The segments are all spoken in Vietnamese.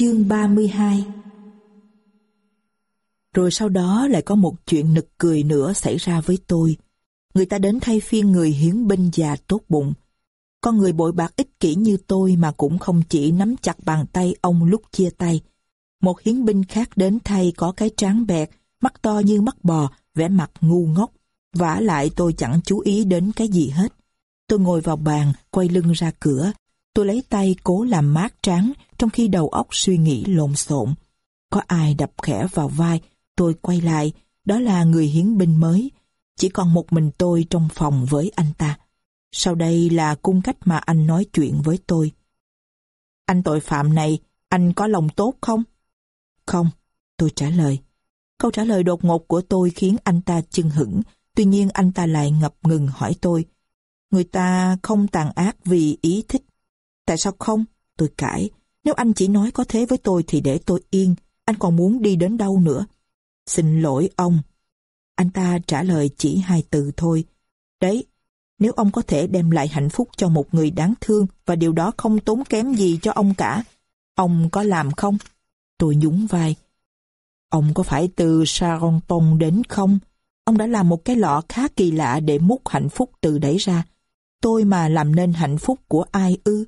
Chương 32 Rồi sau đó lại có một chuyện nực cười nữa xảy ra với tôi. Người ta đến thay phiên người hiến binh già tốt bụng. Con người bội bạc ích kỷ như tôi mà cũng không chỉ nắm chặt bàn tay ông lúc chia tay. Một hiến binh khác đến thay có cái trán bẹt, mắt to như mắt bò, vẻ mặt ngu ngốc. vả lại tôi chẳng chú ý đến cái gì hết. Tôi ngồi vào bàn, quay lưng ra cửa. Tôi lấy tay cố làm mát trán, trong khi đầu óc suy nghĩ lộn xộn. Có ai đập khẽ vào vai, tôi quay lại, đó là người hiến binh mới. Chỉ còn một mình tôi trong phòng với anh ta. Sau đây là cung cách mà anh nói chuyện với tôi. Anh tội phạm này, anh có lòng tốt không? Không, tôi trả lời. Câu trả lời đột ngột của tôi khiến anh ta chưng hững, tuy nhiên anh ta lại ngập ngừng hỏi tôi. Người ta không tàn ác vì ý thích. Tại sao không? Tôi cãi. Nếu anh chỉ nói có thế với tôi thì để tôi yên, anh còn muốn đi đến đâu nữa? Xin lỗi ông. Anh ta trả lời chỉ hai từ thôi. Đấy, nếu ông có thể đem lại hạnh phúc cho một người đáng thương và điều đó không tốn kém gì cho ông cả, ông có làm không? Tôi nhún vai. Ông có phải từ Saronton đến không? Ông đã làm một cái lọ khá kỳ lạ để múc hạnh phúc từ đấy ra. Tôi mà làm nên hạnh phúc của ai ư?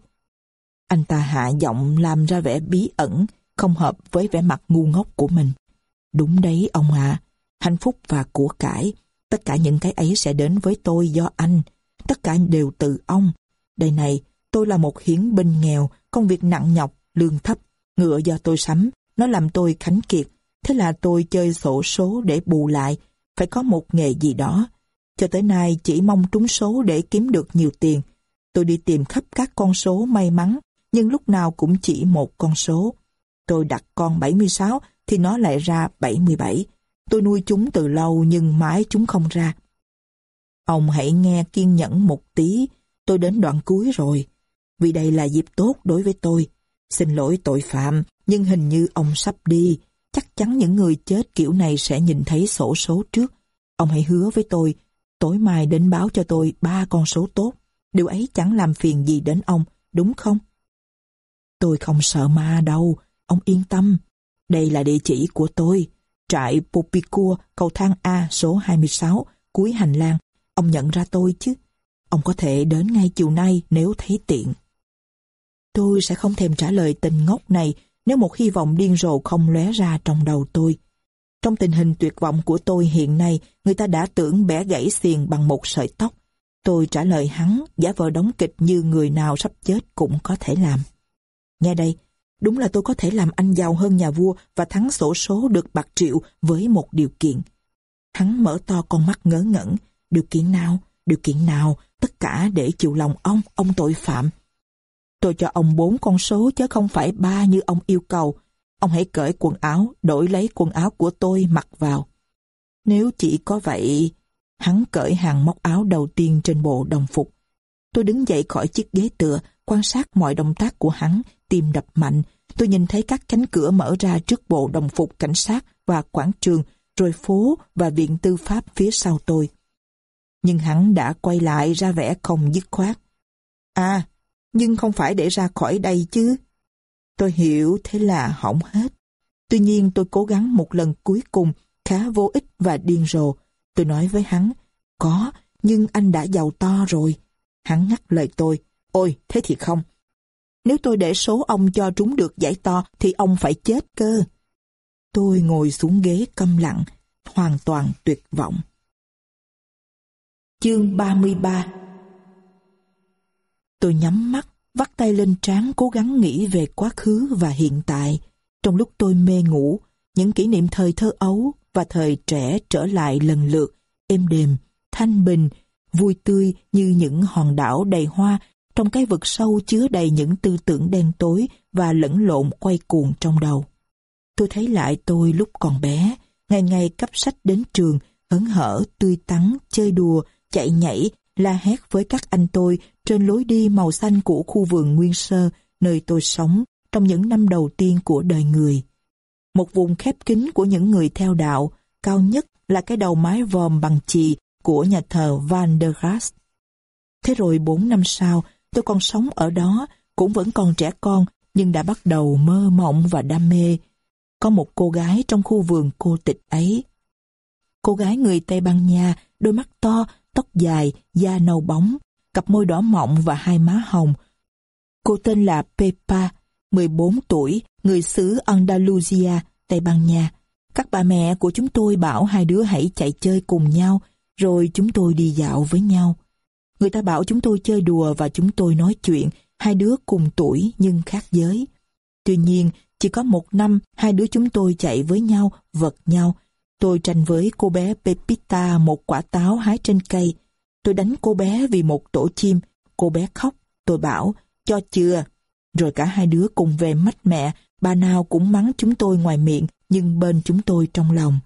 Anh ta hạ giọng làm ra vẻ bí ẩn, không hợp với vẻ mặt ngu ngốc của mình. Đúng đấy ông ạ, hạnh phúc và của cải, tất cả những cái ấy sẽ đến với tôi do anh, tất cả đều từ ông. Đây này, tôi là một hiến binh nghèo, công việc nặng nhọc, lương thấp, ngựa do tôi sắm, nó làm tôi khánh kiệt. Thế là tôi chơi sổ số để bù lại, phải có một nghề gì đó. Cho tới nay chỉ mong trúng số để kiếm được nhiều tiền. Tôi đi tìm khắp các con số may mắn nhưng lúc nào cũng chỉ một con số. Tôi đặt con 76 thì nó lại ra 77. Tôi nuôi chúng từ lâu nhưng mãi chúng không ra. Ông hãy nghe kiên nhẫn một tí, tôi đến đoạn cuối rồi. Vì đây là dịp tốt đối với tôi. Xin lỗi tội phạm, nhưng hình như ông sắp đi. Chắc chắn những người chết kiểu này sẽ nhìn thấy sổ số trước. Ông hãy hứa với tôi, tối mai đến báo cho tôi ba con số tốt. Điều ấy chẳng làm phiền gì đến ông, đúng không? Tôi không sợ ma đâu, ông yên tâm. Đây là địa chỉ của tôi. Trại Popicua, cầu thang A số 26, cuối hành lang. Ông nhận ra tôi chứ. Ông có thể đến ngay chiều nay nếu thấy tiện. Tôi sẽ không thèm trả lời tình ngốc này nếu một hy vọng điên rồ không lóe ra trong đầu tôi. Trong tình hình tuyệt vọng của tôi hiện nay, người ta đã tưởng bẻ gãy xiềng bằng một sợi tóc. Tôi trả lời hắn, giả vờ đóng kịch như người nào sắp chết cũng có thể làm. Nghe đây, đúng là tôi có thể làm anh giàu hơn nhà vua và thắng sổ số được bạc triệu với một điều kiện. Hắn mở to con mắt ngớ ngẩn. Điều kiện nào? Điều kiện nào? Tất cả để chịu lòng ông, ông tội phạm. Tôi cho ông bốn con số chứ không phải ba như ông yêu cầu. Ông hãy cởi quần áo, đổi lấy quần áo của tôi mặc vào. Nếu chỉ có vậy, hắn cởi hàng móc áo đầu tiên trên bộ đồng phục. Tôi đứng dậy khỏi chiếc ghế tựa, quan sát mọi động tác của hắn, tim đập mạnh. Tôi nhìn thấy các cánh cửa mở ra trước bộ đồng phục cảnh sát và quảng trường, rồi phố và viện tư pháp phía sau tôi. Nhưng hắn đã quay lại ra vẻ không dứt khoát. À, nhưng không phải để ra khỏi đây chứ. Tôi hiểu thế là hỏng hết. Tuy nhiên tôi cố gắng một lần cuối cùng khá vô ích và điên rồ. Tôi nói với hắn, có, nhưng anh đã giàu to rồi. Hắn ngắt lời tôi, ôi thế thì không. Nếu tôi để số ông cho trúng được giải to thì ông phải chết cơ. Tôi ngồi xuống ghế câm lặng, hoàn toàn tuyệt vọng. Chương 33 Tôi nhắm mắt, vắt tay lên trán cố gắng nghĩ về quá khứ và hiện tại. Trong lúc tôi mê ngủ, những kỷ niệm thời thơ ấu và thời trẻ trở lại lần lượt, êm đềm, thanh bình, vui tươi như những hòn đảo đầy hoa trong cái vực sâu chứa đầy những tư tưởng đen tối và lẫn lộn quay cuồng trong đầu. Tôi thấy lại tôi lúc còn bé, ngày ngày cấp sách đến trường, hớn hở, tươi tắn, chơi đùa, chạy nhảy, la hét với các anh tôi trên lối đi màu xanh của khu vườn nguyên sơ, nơi tôi sống trong những năm đầu tiên của đời người. Một vùng khép kín của những người theo đạo, cao nhất là cái đầu mái vòm bằng chì của nhà thờ Van der Grass. Thế rồi bốn năm sau, tôi còn sống ở đó, cũng vẫn còn trẻ con, nhưng đã bắt đầu mơ mộng và đam mê. Có một cô gái trong khu vườn cô tịch ấy. Cô gái người Tây Ban Nha, đôi mắt to, tóc dài, da nâu bóng, cặp môi đỏ mọng và hai má hồng. Cô tên là Pepa, 14 tuổi, người xứ Andalusia, Tây Ban Nha. Các bà mẹ của chúng tôi bảo hai đứa hãy chạy chơi cùng nhau, rồi chúng tôi đi dạo với nhau. Người ta bảo chúng tôi chơi đùa và chúng tôi nói chuyện, hai đứa cùng tuổi nhưng khác giới. Tuy nhiên, chỉ có một năm, hai đứa chúng tôi chạy với nhau, vật nhau. Tôi tranh với cô bé Pepita một quả táo hái trên cây. Tôi đánh cô bé vì một tổ chim. Cô bé khóc. Tôi bảo, cho chưa. Rồi cả hai đứa cùng về mách mẹ, bà nào cũng mắng chúng tôi ngoài miệng, nhưng bên chúng tôi trong lòng.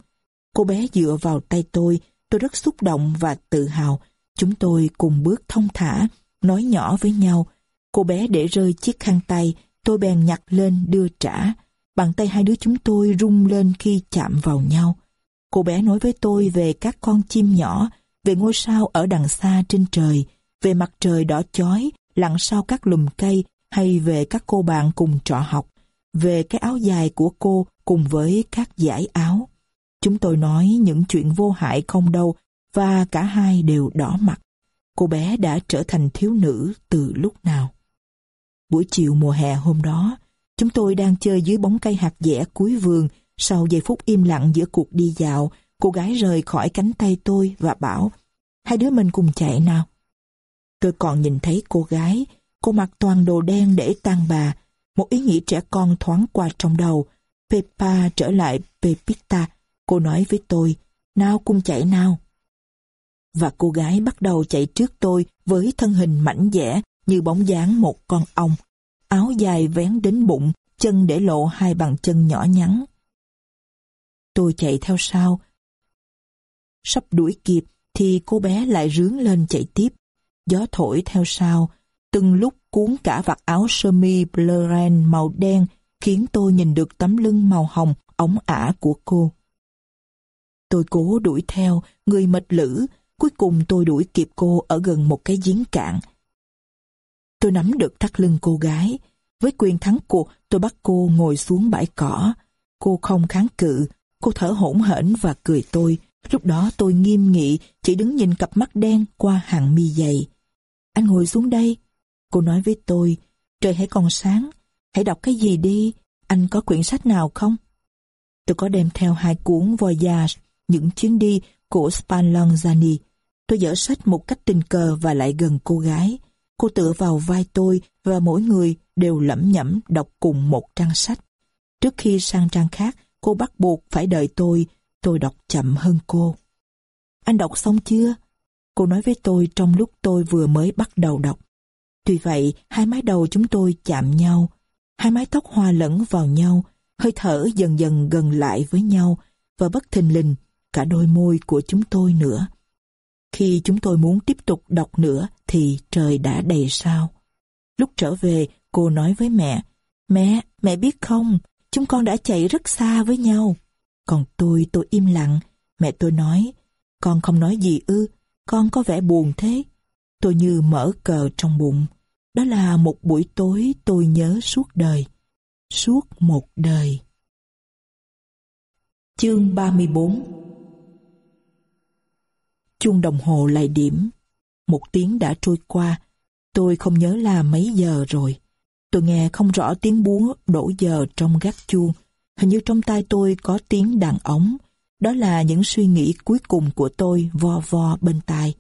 Cô bé dựa vào tay tôi, tôi rất xúc động và tự hào. Chúng tôi cùng bước thông thả, nói nhỏ với nhau. Cô bé để rơi chiếc khăn tay, tôi bèn nhặt lên đưa trả. Bàn tay hai đứa chúng tôi rung lên khi chạm vào nhau. Cô bé nói với tôi về các con chim nhỏ, về ngôi sao ở đằng xa trên trời, về mặt trời đỏ chói, lặn sau các lùm cây, hay về các cô bạn cùng trọ học, về cái áo dài của cô cùng với các giải áo. Chúng tôi nói những chuyện vô hại không đâu và cả hai đều đỏ mặt. Cô bé đã trở thành thiếu nữ từ lúc nào. Buổi chiều mùa hè hôm đó, chúng tôi đang chơi dưới bóng cây hạt dẻ cuối vườn. Sau giây phút im lặng giữa cuộc đi dạo, cô gái rời khỏi cánh tay tôi và bảo, hai đứa mình cùng chạy nào. Tôi còn nhìn thấy cô gái, cô mặc toàn đồ đen để tang bà. Một ý nghĩ trẻ con thoáng qua trong đầu. Peppa trở lại Pepita. Cô nói với tôi, nào cùng chạy nào. Và cô gái bắt đầu chạy trước tôi với thân hình mảnh dẻ như bóng dáng một con ong. Áo dài vén đến bụng, chân để lộ hai bàn chân nhỏ nhắn. Tôi chạy theo sau. Sắp đuổi kịp thì cô bé lại rướn lên chạy tiếp. Gió thổi theo sau, từng lúc cuốn cả vạt áo sơ mi Blurren màu đen khiến tôi nhìn được tấm lưng màu hồng ống ả của cô. Tôi cố đuổi theo, người mệt lử, cuối cùng tôi đuổi kịp cô ở gần một cái giếng cạn. Tôi nắm được thắt lưng cô gái. Với quyền thắng cuộc, tôi bắt cô ngồi xuống bãi cỏ. Cô không kháng cự, cô thở hổn hển và cười tôi. Lúc đó tôi nghiêm nghị, chỉ đứng nhìn cặp mắt đen qua hàng mi dày. Anh ngồi xuống đây. Cô nói với tôi, trời hãy còn sáng, hãy đọc cái gì đi, anh có quyển sách nào không? Tôi có đem theo hai cuốn Voyage, những chuyến đi của Spallanzani. Tôi dở sách một cách tình cờ và lại gần cô gái. Cô tựa vào vai tôi và mỗi người đều lẩm nhẩm đọc cùng một trang sách. Trước khi sang trang khác, cô bắt buộc phải đợi tôi, tôi đọc chậm hơn cô. Anh đọc xong chưa? Cô nói với tôi trong lúc tôi vừa mới bắt đầu đọc. Tuy vậy, hai mái đầu chúng tôi chạm nhau, hai mái tóc hòa lẫn vào nhau, hơi thở dần dần gần lại với nhau, và bất thình lình, cả đôi môi của chúng tôi nữa. Khi chúng tôi muốn tiếp tục đọc nữa thì trời đã đầy sao. Lúc trở về, cô nói với mẹ, Mẹ, mẹ biết không, chúng con đã chạy rất xa với nhau. Còn tôi, tôi im lặng. Mẹ tôi nói, con không nói gì ư, con có vẻ buồn thế. Tôi như mở cờ trong bụng. Đó là một buổi tối tôi nhớ suốt đời. Suốt một đời. Chương 34 Chuông đồng hồ lại điểm. Một tiếng đã trôi qua. Tôi không nhớ là mấy giờ rồi. Tôi nghe không rõ tiếng búa đổ giờ trong gác chuông. Hình như trong tay tôi có tiếng đàn ống. Đó là những suy nghĩ cuối cùng của tôi vo vo bên tai.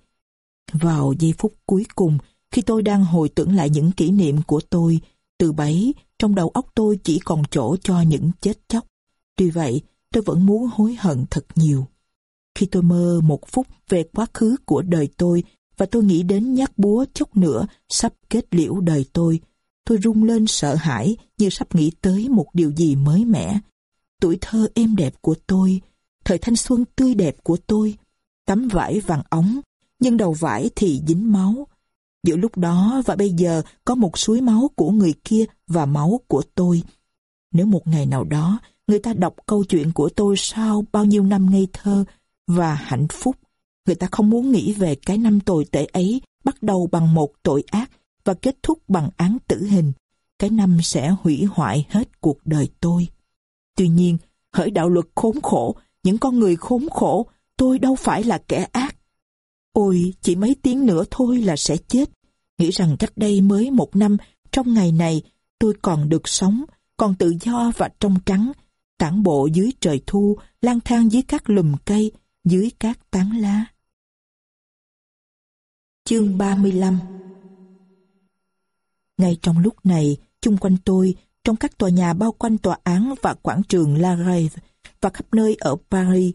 Vào giây phút cuối cùng, khi tôi đang hồi tưởng lại những kỷ niệm của tôi, từ bấy, trong đầu óc tôi chỉ còn chỗ cho những chết chóc. Tuy vậy, tôi vẫn muốn hối hận thật nhiều. Khi tôi mơ một phút về quá khứ của đời tôi và tôi nghĩ đến nhát búa chốc nữa sắp kết liễu đời tôi, tôi rung lên sợ hãi như sắp nghĩ tới một điều gì mới mẻ. Tuổi thơ êm đẹp của tôi, thời thanh xuân tươi đẹp của tôi, tấm vải vàng ống, nhưng đầu vải thì dính máu. Giữa lúc đó và bây giờ có một suối máu của người kia và máu của tôi. Nếu một ngày nào đó người ta đọc câu chuyện của tôi sau bao nhiêu năm ngây thơ và hạnh phúc, người ta không muốn nghĩ về cái năm tồi tệ ấy bắt đầu bằng một tội ác và kết thúc bằng án tử hình. cái năm sẽ hủy hoại hết cuộc đời tôi. Tuy nhiên, hỡi đạo luật khốn khổ, những con người khốn khổ, tôi đâu phải là kẻ ác. Ôi, chỉ mấy tiếng nữa thôi là sẽ chết. Nghĩ rằng cách đây mới một năm, trong ngày này, tôi còn được sống, còn tự do và trong trắng, tản bộ dưới trời thu, lang thang dưới các lùm cây, dưới các tán lá. Chương 35 Ngay trong lúc này, chung quanh tôi, trong các tòa nhà bao quanh tòa án và quảng trường La Grève và khắp nơi ở Paris,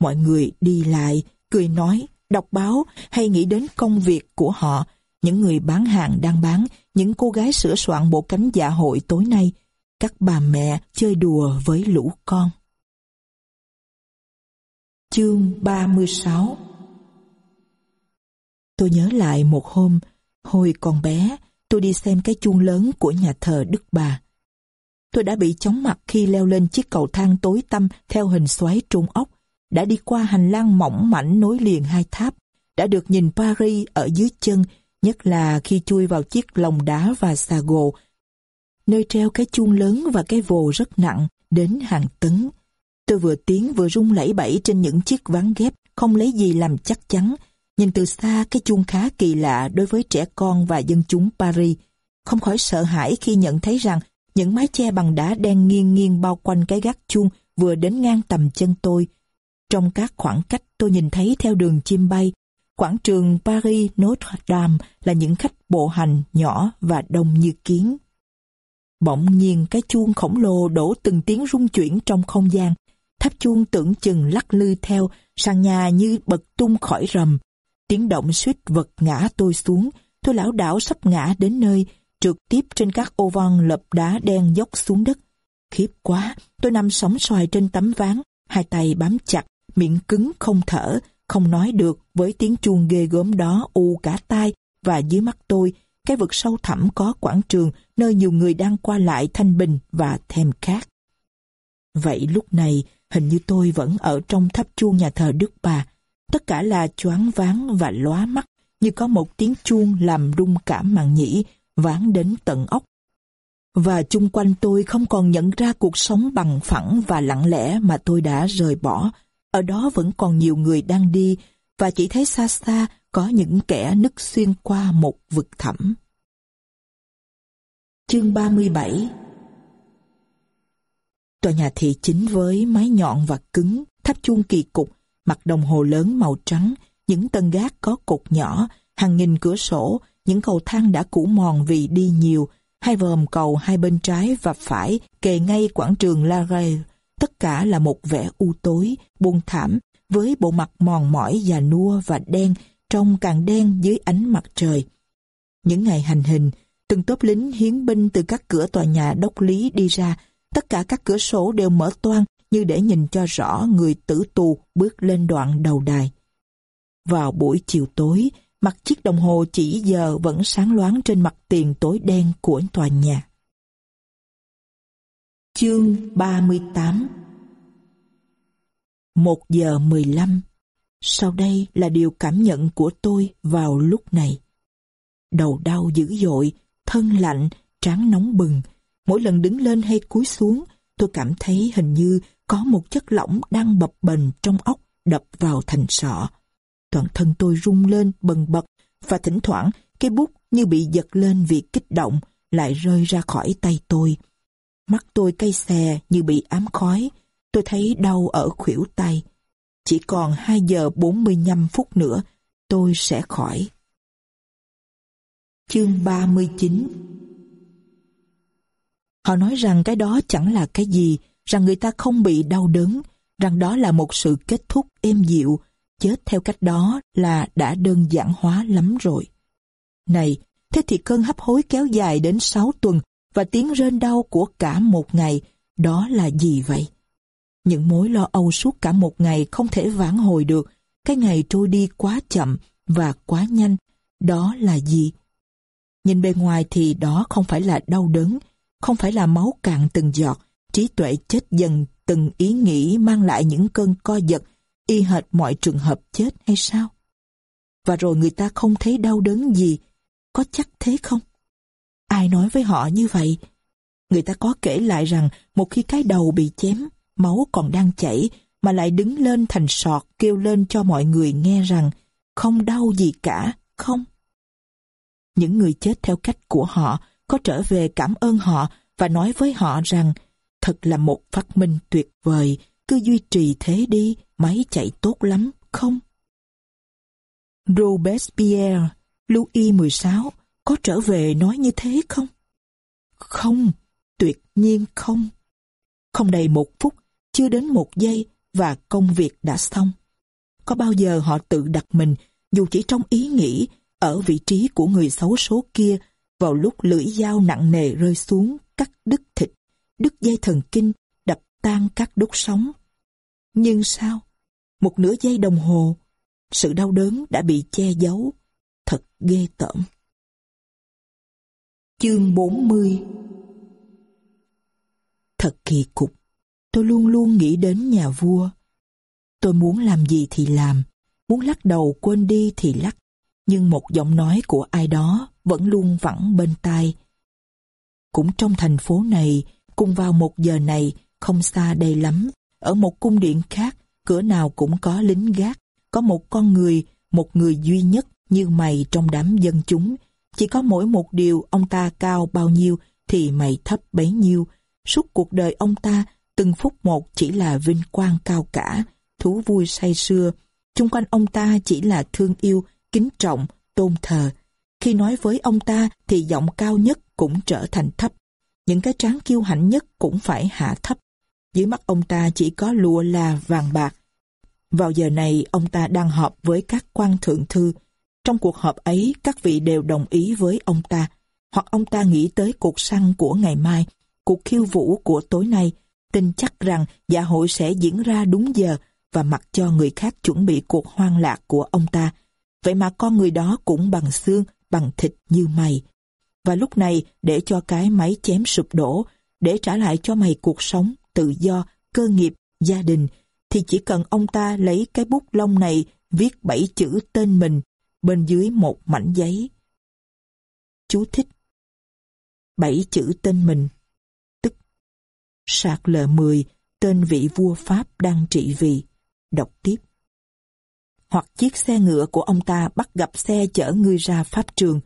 mọi người đi lại, cười nói, đọc báo hay nghĩ đến công việc của họ, những người bán hàng đang bán, những cô gái sửa soạn bộ cánh dạ hội tối nay, các bà mẹ chơi đùa với lũ con. Chương 36 Tôi nhớ lại một hôm, hồi còn bé, tôi đi xem cái chuông lớn của nhà thờ Đức Bà. Tôi đã bị chóng mặt khi leo lên chiếc cầu thang tối tăm theo hình xoáy trung ốc, đã đi qua hành lang mỏng mảnh nối liền hai tháp, đã được nhìn Paris ở dưới chân, nhất là khi chui vào chiếc lồng đá và xà gồ, nơi treo cái chuông lớn và cái vồ rất nặng, đến hàng tấn. Tôi vừa tiến vừa rung lẩy bẩy trên những chiếc ván ghép, không lấy gì làm chắc chắn. Nhìn từ xa cái chuông khá kỳ lạ đối với trẻ con và dân chúng Paris. Không khỏi sợ hãi khi nhận thấy rằng những mái che bằng đá đen nghiêng nghiêng bao quanh cái gác chuông vừa đến ngang tầm chân tôi. Trong các khoảng cách tôi nhìn thấy theo đường chim bay, quảng trường Paris Notre Dame là những khách bộ hành nhỏ và đông như kiến. Bỗng nhiên cái chuông khổng lồ đổ từng tiếng rung chuyển trong không gian. Tháp chuông tưởng chừng lắc lư theo, sàn nhà như bật tung khỏi rầm. Tiếng động suýt vật ngã tôi xuống, tôi lão đảo sắp ngã đến nơi, trượt tiếp trên các ô văn lập đá đen dốc xuống đất. Khiếp quá, tôi nằm sóng xoài trên tấm ván, hai tay bám chặt, miệng cứng không thở, không nói được với tiếng chuông ghê gớm đó u cả tai và dưới mắt tôi, cái vực sâu thẳm có quảng trường nơi nhiều người đang qua lại thanh bình và thèm khát. Vậy lúc này, hình như tôi vẫn ở trong tháp chuông nhà thờ Đức Bà. Tất cả là choáng váng và lóa mắt, như có một tiếng chuông làm rung cả màn nhĩ, ván đến tận ốc. Và chung quanh tôi không còn nhận ra cuộc sống bằng phẳng và lặng lẽ mà tôi đã rời bỏ. Ở đó vẫn còn nhiều người đang đi, và chỉ thấy xa xa có những kẻ nứt xuyên qua một vực thẳm. Chương 37 Tòa nhà thị chính với mái nhọn và cứng, tháp chuông kỳ cục, mặt đồng hồ lớn màu trắng, những tầng gác có cột nhỏ, hàng nghìn cửa sổ, những cầu thang đã cũ mòn vì đi nhiều, hai vòm cầu hai bên trái và phải kề ngay quảng trường La Rey. Tất cả là một vẻ u tối, buồn thảm, với bộ mặt mòn mỏi già nua và đen trông càng đen dưới ánh mặt trời. Những ngày hành hình, từng tốp lính hiến binh từ các cửa tòa nhà đốc lý đi ra, tất cả các cửa sổ đều mở toang như để nhìn cho rõ người tử tù bước lên đoạn đầu đài. Vào buổi chiều tối, mặt chiếc đồng hồ chỉ giờ vẫn sáng loáng trên mặt tiền tối đen của tòa nhà. Chương 38 Một giờ 15 sau đây là điều cảm nhận của tôi vào lúc này. Đầu đau dữ dội, thân lạnh, trán nóng bừng. Mỗi lần đứng lên hay cúi xuống, tôi cảm thấy hình như có một chất lỏng đang bập bềnh trong óc đập vào thành sọ. Toàn thân tôi rung lên bần bật và thỉnh thoảng cái bút như bị giật lên vì kích động lại rơi ra khỏi tay tôi. Mắt tôi cay xè như bị ám khói. Tôi thấy đau ở khuỷu tay. Chỉ còn 2 giờ 45 phút nữa, tôi sẽ khỏi. Chương 39 Họ nói rằng cái đó chẳng là cái gì, rằng người ta không bị đau đớn, rằng đó là một sự kết thúc êm dịu, chết theo cách đó là đã đơn giản hóa lắm rồi. Này, thế thì cơn hấp hối kéo dài đến 6 tuần và tiếng rên đau của cả một ngày, đó là gì vậy? Những mối lo âu suốt cả một ngày không thể vãn hồi được. Cái ngày trôi đi quá chậm và quá nhanh. Đó là gì? Nhìn bề ngoài thì đó không phải là đau đớn, không phải là máu cạn từng giọt, trí tuệ chết dần từng ý nghĩ mang lại những cơn co giật, y hệt mọi trường hợp chết hay sao? Và rồi người ta không thấy đau đớn gì, có chắc thế không? Ai nói với họ như vậy? Người ta có kể lại rằng một khi cái đầu bị chém, máu còn đang chảy, mà lại đứng lên thành sọt kêu lên cho mọi người nghe rằng không đau gì cả, không. Những người chết theo cách của họ có trở về cảm ơn họ và nói với họ rằng thật là một phát minh tuyệt vời, cứ duy trì thế đi, máy chạy tốt lắm, không? Robespierre, Louis XVI có trở về nói như thế không? Không, tuyệt nhiên không. Không đầy một phút, chưa đến một giây và công việc đã xong. Có bao giờ họ tự đặt mình, dù chỉ trong ý nghĩ, ở vị trí của người xấu số kia vào lúc lưỡi dao nặng nề rơi xuống, cắt đứt thịt, đứt dây thần kinh, đập tan các đốt sống. Nhưng sao? Một nửa giây đồng hồ, sự đau đớn đã bị che giấu. Thật ghê tởm. Chương 40 Thật kỳ cục, tôi luôn luôn nghĩ đến nhà vua. Tôi muốn làm gì thì làm, muốn lắc đầu quên đi thì lắc, nhưng một giọng nói của ai đó vẫn luôn vẳng bên tai. Cũng trong thành phố này, cùng vào một giờ này, không xa đây lắm, ở một cung điện khác, cửa nào cũng có lính gác, có một con người, một người duy nhất như mày trong đám dân chúng. Chỉ có mỗi một điều ông ta cao bao nhiêu thì mày thấp bấy nhiêu. Suốt cuộc đời ông ta, từng phút một chỉ là vinh quang cao cả, thú vui say sưa. Chung quanh ông ta chỉ là thương yêu, kính trọng, tôn thờ. Khi nói với ông ta thì giọng cao nhất cũng trở thành thấp. Những cái tráng kiêu hãnh nhất cũng phải hạ thấp. Dưới mắt ông ta chỉ có lụa là vàng bạc. Vào giờ này ông ta đang họp với các quan thượng thư. Trong cuộc họp ấy các vị đều đồng ý với ông ta. Hoặc ông ta nghĩ tới cuộc săn của ngày mai, cuộc khiêu vũ của tối nay, tin chắc rằng dạ hội sẽ diễn ra đúng giờ và mặc cho người khác chuẩn bị cuộc hoang lạc của ông ta. Vậy mà con người đó cũng bằng xương, bằng thịt như mày. Và lúc này, để cho cái máy chém sụp đổ, để trả lại cho mày cuộc sống, tự do, cơ nghiệp, gia đình, thì chỉ cần ông ta lấy cái bút lông này viết bảy chữ tên mình bên dưới một mảnh giấy. Chú thích Bảy chữ tên mình, tức Sạc lờ 10, tên vị vua Pháp đang trị vì. Đọc tiếp hoặc chiếc xe ngựa của ông ta bắt gặp xe chở người ra pháp trường.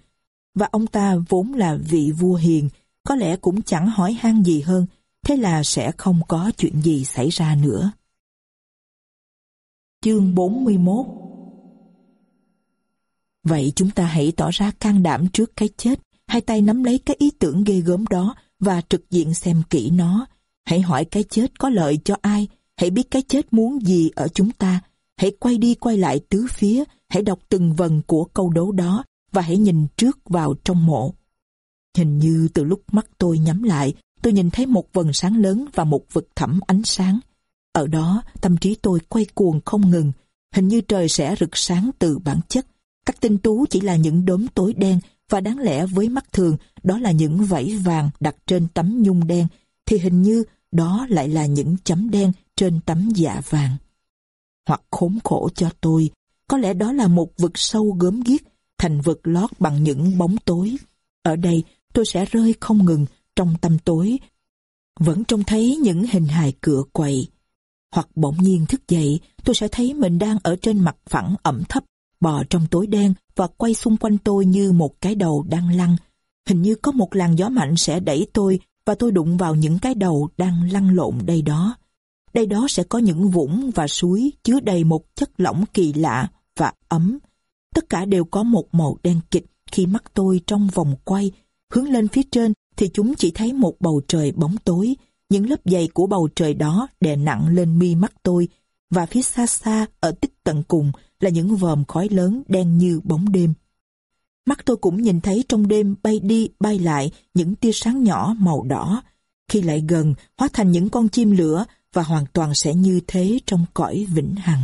Và ông ta vốn là vị vua hiền, có lẽ cũng chẳng hỏi han gì hơn, thế là sẽ không có chuyện gì xảy ra nữa. Chương 41 Vậy chúng ta hãy tỏ ra can đảm trước cái chết, hai tay nắm lấy cái ý tưởng ghê gớm đó và trực diện xem kỹ nó. Hãy hỏi cái chết có lợi cho ai, hãy biết cái chết muốn gì ở chúng ta, Hãy quay đi quay lại tứ phía, hãy đọc từng vần của câu đố đó và hãy nhìn trước vào trong mộ. Hình như từ lúc mắt tôi nhắm lại, tôi nhìn thấy một vần sáng lớn và một vực thẳm ánh sáng. Ở đó, tâm trí tôi quay cuồng không ngừng, hình như trời sẽ rực sáng từ bản chất. Các tinh tú chỉ là những đốm tối đen và đáng lẽ với mắt thường đó là những vảy vàng đặt trên tấm nhung đen, thì hình như đó lại là những chấm đen trên tấm dạ vàng hoặc khốn khổ cho tôi. Có lẽ đó là một vực sâu gớm ghiếc, thành vực lót bằng những bóng tối. Ở đây tôi sẽ rơi không ngừng trong tâm tối, vẫn trông thấy những hình hài cửa quậy. Hoặc bỗng nhiên thức dậy, tôi sẽ thấy mình đang ở trên mặt phẳng ẩm thấp, bò trong tối đen và quay xung quanh tôi như một cái đầu đang lăn. Hình như có một làn gió mạnh sẽ đẩy tôi và tôi đụng vào những cái đầu đang lăn lộn đây đó đây đó sẽ có những vũng và suối chứa đầy một chất lỏng kỳ lạ và ấm. Tất cả đều có một màu đen kịch khi mắt tôi trong vòng quay. Hướng lên phía trên thì chúng chỉ thấy một bầu trời bóng tối. Những lớp dày của bầu trời đó đè nặng lên mi mắt tôi và phía xa xa ở tích tận cùng là những vòm khói lớn đen như bóng đêm. Mắt tôi cũng nhìn thấy trong đêm bay đi bay lại những tia sáng nhỏ màu đỏ. Khi lại gần, hóa thành những con chim lửa và hoàn toàn sẽ như thế trong cõi vĩnh hằng.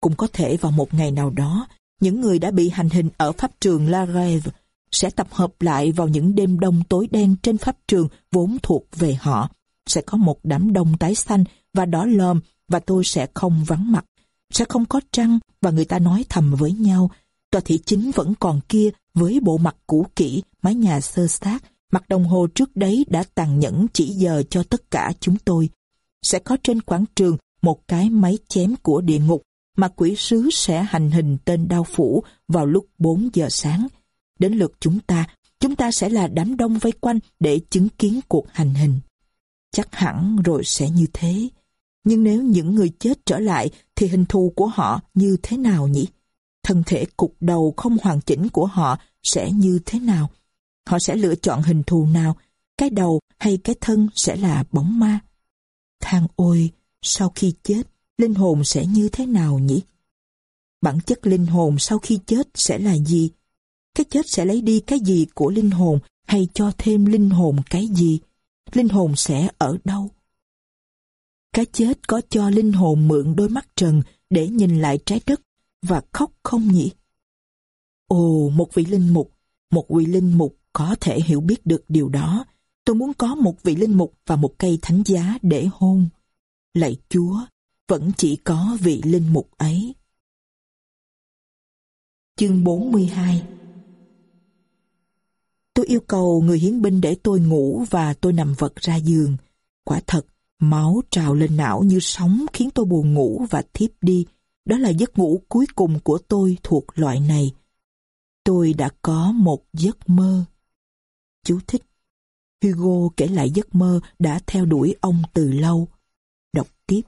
Cũng có thể vào một ngày nào đó, những người đã bị hành hình ở pháp trường La Rêve sẽ tập hợp lại vào những đêm đông tối đen trên pháp trường vốn thuộc về họ. Sẽ có một đám đông tái xanh và đỏ lòm và tôi sẽ không vắng mặt. Sẽ không có trăng và người ta nói thầm với nhau. Tòa thị chính vẫn còn kia với bộ mặt cũ kỹ, mái nhà sơ sát Mặt đồng hồ trước đấy đã tàn nhẫn chỉ giờ cho tất cả chúng tôi. Sẽ có trên quảng trường một cái máy chém của địa ngục mà quỷ sứ sẽ hành hình tên đao phủ vào lúc 4 giờ sáng. Đến lượt chúng ta, chúng ta sẽ là đám đông vây quanh để chứng kiến cuộc hành hình. Chắc hẳn rồi sẽ như thế. Nhưng nếu những người chết trở lại thì hình thù của họ như thế nào nhỉ? Thân thể cục đầu không hoàn chỉnh của họ sẽ như thế nào? Họ sẽ lựa chọn hình thù nào? Cái đầu hay cái thân sẽ là bóng ma? Thang ôi, sau khi chết, linh hồn sẽ như thế nào nhỉ? Bản chất linh hồn sau khi chết sẽ là gì? Cái chết sẽ lấy đi cái gì của linh hồn hay cho thêm linh hồn cái gì? Linh hồn sẽ ở đâu? Cái chết có cho linh hồn mượn đôi mắt trần để nhìn lại trái đất và khóc không nhỉ? Ồ, một vị linh mục, một vị linh mục có thể hiểu biết được điều đó. Tôi muốn có một vị linh mục và một cây thánh giá để hôn. Lạy Chúa, vẫn chỉ có vị linh mục ấy. Chương 42 Tôi yêu cầu người hiến binh để tôi ngủ và tôi nằm vật ra giường. Quả thật, máu trào lên não như sóng khiến tôi buồn ngủ và thiếp đi. Đó là giấc ngủ cuối cùng của tôi thuộc loại này. Tôi đã có một giấc mơ. Chú thích. Hugo kể lại giấc mơ đã theo đuổi ông từ lâu. Đọc tiếp.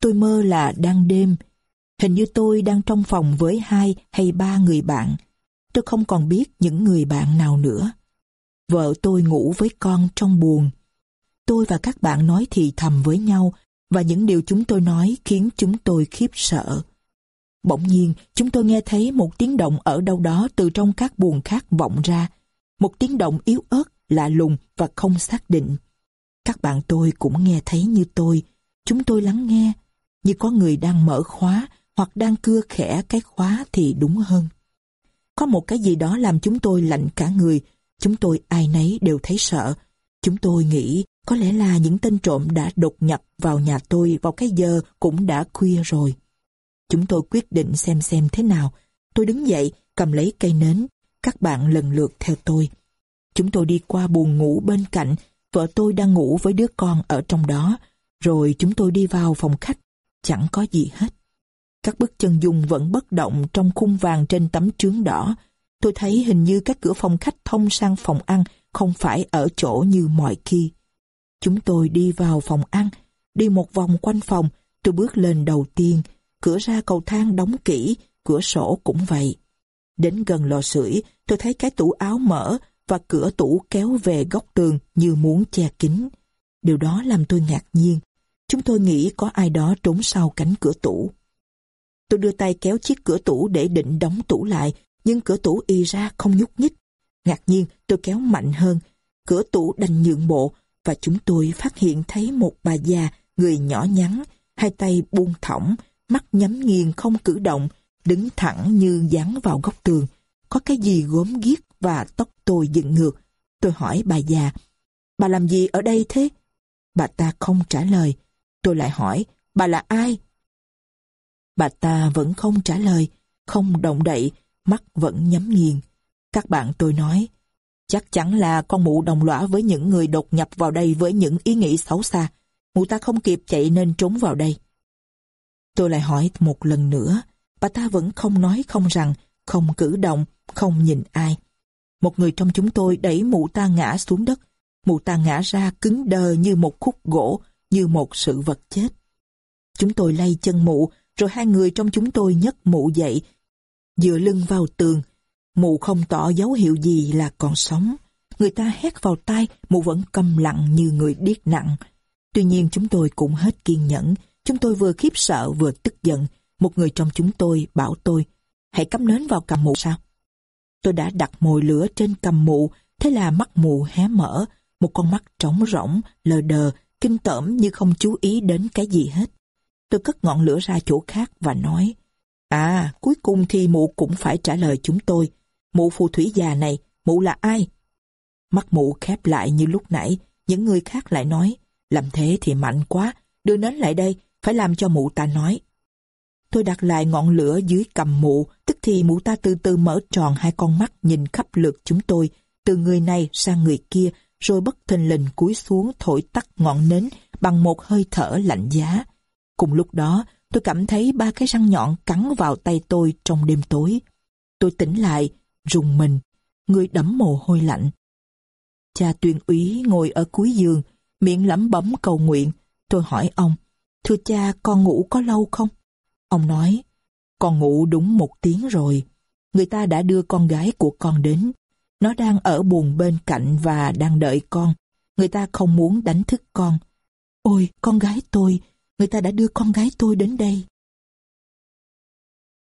Tôi mơ là đang đêm. Hình như tôi đang trong phòng với hai hay ba người bạn. Tôi không còn biết những người bạn nào nữa. Vợ tôi ngủ với con trong buồng. Tôi và các bạn nói thì thầm với nhau và những điều chúng tôi nói khiến chúng tôi khiếp sợ. Bỗng nhiên, chúng tôi nghe thấy một tiếng động ở đâu đó từ trong các buồng khác vọng ra. Một tiếng động yếu ớt, lạ lùng và không xác định. Các bạn tôi cũng nghe thấy như tôi. Chúng tôi lắng nghe, như có người đang mở khóa hoặc đang cưa khẽ cái khóa thì đúng hơn. Có một cái gì đó làm chúng tôi lạnh cả người, chúng tôi ai nấy đều thấy sợ. Chúng tôi nghĩ có lẽ là những tên trộm đã đột nhập vào nhà tôi vào cái giờ cũng đã khuya rồi. Chúng tôi quyết định xem xem thế nào. Tôi đứng dậy, cầm lấy cây nến. Các bạn lần lượt theo tôi. Chúng tôi đi qua buồng ngủ bên cạnh. Vợ tôi đang ngủ với đứa con ở trong đó. Rồi chúng tôi đi vào phòng khách. Chẳng có gì hết. Các bức chân dung vẫn bất động trong khung vàng trên tấm trướng đỏ. Tôi thấy hình như các cửa phòng khách thông sang phòng ăn không phải ở chỗ như mọi khi. Chúng tôi đi vào phòng ăn, đi một vòng quanh phòng, tôi bước lên đầu tiên, cửa ra cầu thang đóng kỹ, cửa sổ cũng vậy. Đến gần lò sưởi, tôi thấy cái tủ áo mở và cửa tủ kéo về góc tường như muốn che kín. Điều đó làm tôi ngạc nhiên. Chúng tôi nghĩ có ai đó trốn sau cánh cửa tủ. Tôi đưa tay kéo chiếc cửa tủ để định đóng tủ lại, nhưng cửa tủ y ra không nhúc nhích. Ngạc nhiên, tôi kéo mạnh hơn. Cửa tủ đành nhượng bộ và chúng tôi phát hiện thấy một bà già, người nhỏ nhắn, hai tay buông thõng, mắt nhắm nghiền không cử động, đứng thẳng như dán vào góc tường. Có cái gì gốm ghiếc và tóc tôi dựng ngược. Tôi hỏi bà già, bà làm gì ở đây thế? Bà ta không trả lời. Tôi lại hỏi, bà là ai? Bà ta vẫn không trả lời, không động đậy, mắt vẫn nhắm nghiền. Các bạn tôi nói, chắc chắn là con mụ đồng lõa với những người đột nhập vào đây với những ý nghĩ xấu xa. Mụ ta không kịp chạy nên trốn vào đây. Tôi lại hỏi một lần nữa, bà ta vẫn không nói không rằng, không cử động, không nhìn ai. Một người trong chúng tôi đẩy mụ ta ngã xuống đất. Mụ ta ngã ra cứng đờ như một khúc gỗ, như một sự vật chết. Chúng tôi lay chân mụ, rồi hai người trong chúng tôi nhấc mụ dậy, dựa lưng vào tường. Mụ không tỏ dấu hiệu gì là còn sống. Người ta hét vào tai, mụ vẫn câm lặng như người điếc nặng. Tuy nhiên chúng tôi cũng hết kiên nhẫn. Chúng tôi vừa khiếp sợ vừa tức giận. Một người trong chúng tôi bảo tôi, hãy cắm nến vào cầm mụ sao? Tôi đã đặt mồi lửa trên cầm mụ, thế là mắt mụ hé mở, một con mắt trống rỗng, lờ đờ, kinh tởm như không chú ý đến cái gì hết. Tôi cất ngọn lửa ra chỗ khác và nói, À, cuối cùng thì mụ cũng phải trả lời chúng tôi. Mụ phù thủy già này, mụ là ai? Mắt mụ khép lại như lúc nãy, những người khác lại nói, làm thế thì mạnh quá, đưa nến lại đây, phải làm cho mụ ta nói. Tôi đặt lại ngọn lửa dưới cầm mụ, tức thì mụ ta từ từ mở tròn hai con mắt nhìn khắp lượt chúng tôi, từ người này sang người kia, rồi bất thình lình cúi xuống thổi tắt ngọn nến bằng một hơi thở lạnh giá. Cùng lúc đó, tôi cảm thấy ba cái răng nhọn cắn vào tay tôi trong đêm tối. Tôi tỉnh lại, rùng mình, người đẫm mồ hôi lạnh. Cha tuyên úy ngồi ở cuối giường, miệng lẩm bẩm cầu nguyện. Tôi hỏi ông, thưa cha con ngủ có lâu không? Ông nói, con ngủ đúng một tiếng rồi. Người ta đã đưa con gái của con đến. Nó đang ở buồn bên cạnh và đang đợi con. Người ta không muốn đánh thức con. Ôi, con gái tôi, người ta đã đưa con gái tôi đến đây.